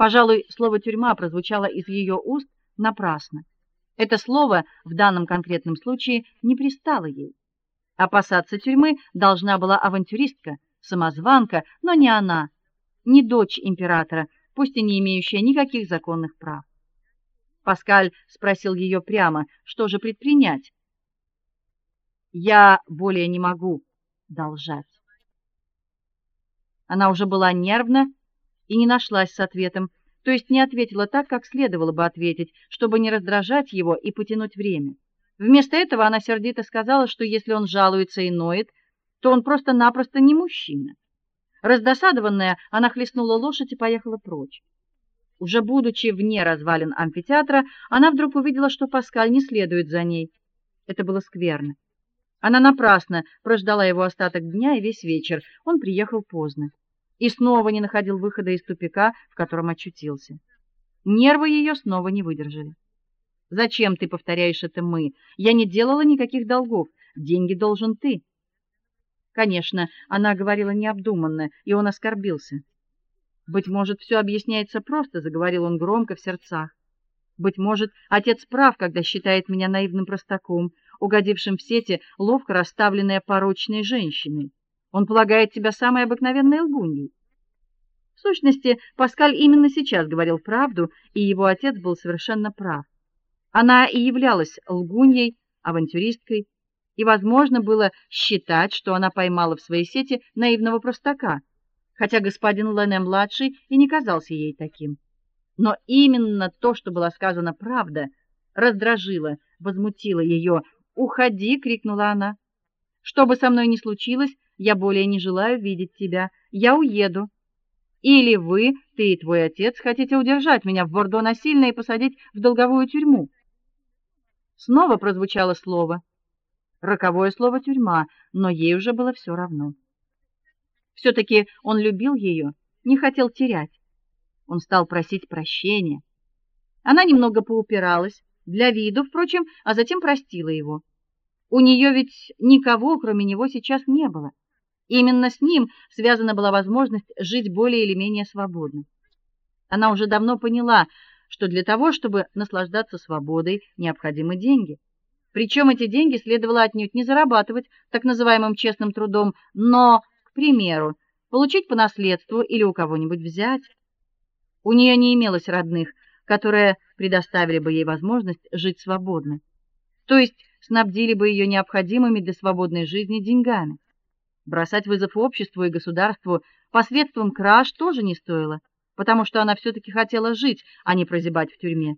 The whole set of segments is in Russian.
Пожалуй, слово тюрьма прозвучало из ее уст напрасно. Это слово в данном конкретном случае не пристало ей. Опасаться тюрьмы должна была авантюристка, самозванка, но не она, не дочь императора, пусть и не имеющая никаких законных прав. Паскаль спросил ее прямо, что же предпринять. Я более не могу должать. Она уже была нервна и не нашлась с ответом, то есть не ответила так, как следовало бы ответить, чтобы не раздражать его и потянуть время. Вместо этого она сердито сказала, что если он жалуется и ноет, то он просто-напросто не мужчина. Раздосадованная, она хлестнула лошадь и поехала прочь. Уже будучи вне развалин амфитеатра, она вдруг увидела, что Паскаль не следует за ней. Это было скверно. Она напрасно прождала его остаток дня и весь вечер. Он приехал поздно и снова не находил выхода из тупика, в котором очутился. Нервы ее снова не выдержали. Зачем ты повторяешь это мы? Я не делала никаких долгов. Деньги должен ты. Конечно, она говорила необдуманно, и он оскорбился. Быть может, все объясняется просто, заговорил он громко в сердцах. Быть может, отец прав, когда считает меня наивным простаком, угодившим в сети ловко расставленной порочной женщиной. Он полагает тебя самой обыкновенной лгуньей. В сущности, Паскаль именно сейчас говорил правду, и его отец был совершенно прав. Она и являлась лгуньей, авантюристкой, и возможно было считать, что она поймала в своей сети наивного простака, хотя господин Лене-младший и не казался ей таким. Но именно то, что было сказано правда, раздражило, возмутило ее. "Уходи", крикнула она. "Что бы со мной ни случилось, я более не желаю видеть тебя. Я уеду. Или вы, ты и твой отец хотите удержать меня в Бордо насильно и посадить в долговую тюрьму?" Снова прозвучало слово. Роковое слово тюрьма, но ей уже было все равно. все таки он любил ее, не хотел терять. Он стал просить прощения. Она немного поупиралась, для виду, впрочем, а затем простила его. У нее ведь никого, кроме него, сейчас не было. Именно с ним связана была возможность жить более или менее свободно. Она уже давно поняла, что для того, чтобы наслаждаться свободой, необходимы деньги. Причем эти деньги следовало отнюдь не зарабатывать так называемым честным трудом, но, к примеру, получить по наследству или у кого-нибудь взять. У нее не имелось родных, которые предоставили бы ей возможность жить свободно. То есть снабдили бы ее необходимыми для свободной жизни деньгами. Бросать вызов обществу и государству посредством краж тоже не стоило потому что она все таки хотела жить, а не прозябать в тюрьме.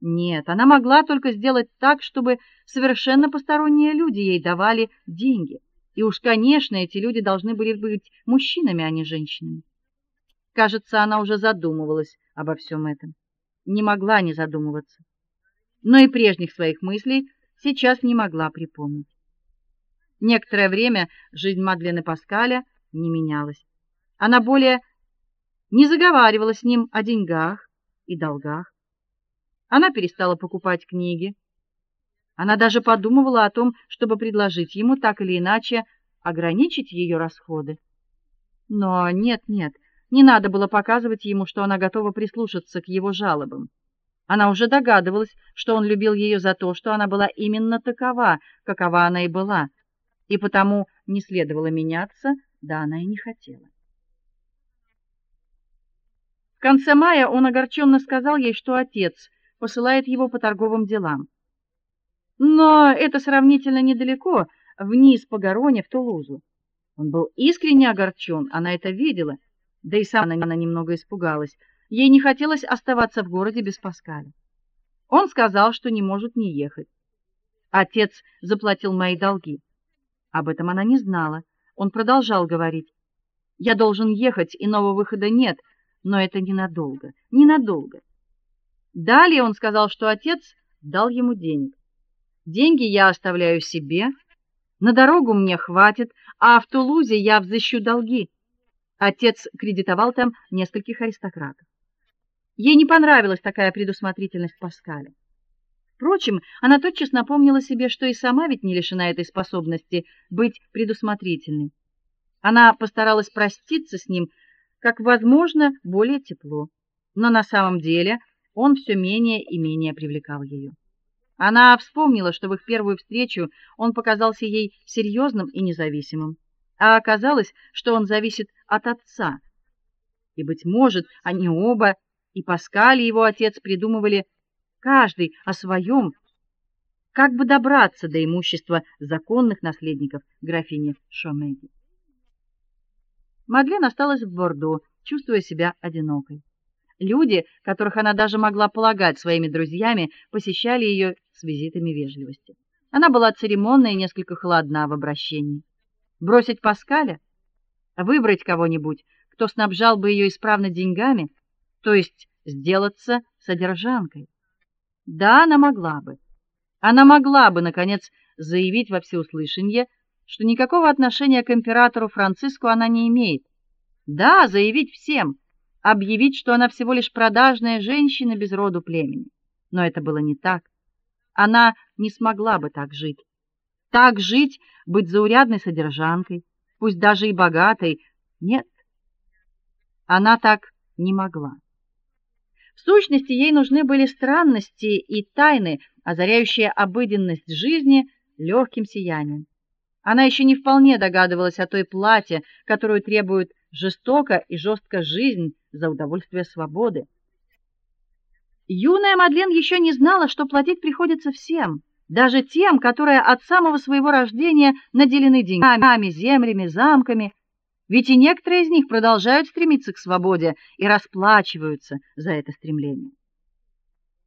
Нет, она могла только сделать так, чтобы совершенно посторонние люди ей давали деньги. И уж, конечно, эти люди должны были быть мужчинами, а не женщинами. Кажется, она уже задумывалась обо всем этом. Не могла не задумываться. Но и прежних своих мыслей сейчас не могла припомнить. Некоторое время жизнь Мадлены Паскаля не менялась. Она более не заговаривала с ним о деньгах и долгах. Она перестала покупать книги. Она даже подумывала о том, чтобы предложить ему так или иначе ограничить ее расходы. Но нет, нет, не надо было показывать ему, что она готова прислушаться к его жалобам. Она уже догадывалась, что он любил ее за то, что она была именно такова, какова она и была, и потому не следовало меняться, да она и не хотела. В конце мая он огорченно сказал ей, что отец посылает его по торговым делам. Но это сравнительно недалеко, вниз по Гароне в Тулузу. Он был искренне огорчен, она это видела, да и сама она немного испугалась. Ей не хотелось оставаться в городе без Паскаля. Он сказал, что не может не ехать. Отец заплатил мои долги. Об этом она не знала. Он продолжал говорить: "Я должен ехать, иного выхода нет но это ненадолго, ненадолго. Далее он сказал, что отец дал ему денег. Деньги я оставляю себе, на дорогу мне хватит, а в Тулузе я взыщу долги. Отец кредитовал там нескольких аристократов. Ей не понравилась такая предусмотрительность Паскаля. Впрочем, она тотчас напомнила себе, что и сама ведь не лишена этой способности быть предусмотрительной. Она постаралась проститься с ним как возможно более тепло. но на самом деле он все менее и менее привлекал ее. Она вспомнила, что в их первую встречу он показался ей серьезным и независимым, а оказалось, что он зависит от отца. И быть может, они оба, и Паскаль, и его отец придумывали каждый о своем, как бы добраться до имущества законных наследников графини Шомеги. Мадлен осталась в Бордо, чувствуя себя одинокой. Люди, которых она даже могла полагать своими друзьями, посещали ее с визитами вежливости. Она была церемонна и несколько холодна в обращении. Бросить Паскаля, выбрать кого-нибудь, кто снабжал бы ее исправно деньгами, то есть сделаться содержанкой. Да, она могла бы. Она могла бы наконец заявить во всеуслышание, что никакого отношения к императору Франциску она не имеет. Да, заявить всем, объявить, что она всего лишь продажная женщина без роду племени. Но это было не так. Она не смогла бы так жить. Так жить, быть заурядной содержанкой, пусть даже и богатой. Нет. Она так не могла. В сущности, ей нужны были странности и тайны, озаряющие обыденность жизни легким сиянием. Она еще не вполне догадывалась о той плате, которую требует жестоко и жестко жизнь за удовольствие свободы. Юная Мадлен еще не знала, что платить приходится всем, даже тем, которые от самого своего рождения наделены деньгами, землями, замками. Ведь и некоторые из них продолжают стремиться к свободе и расплачиваются за это стремление.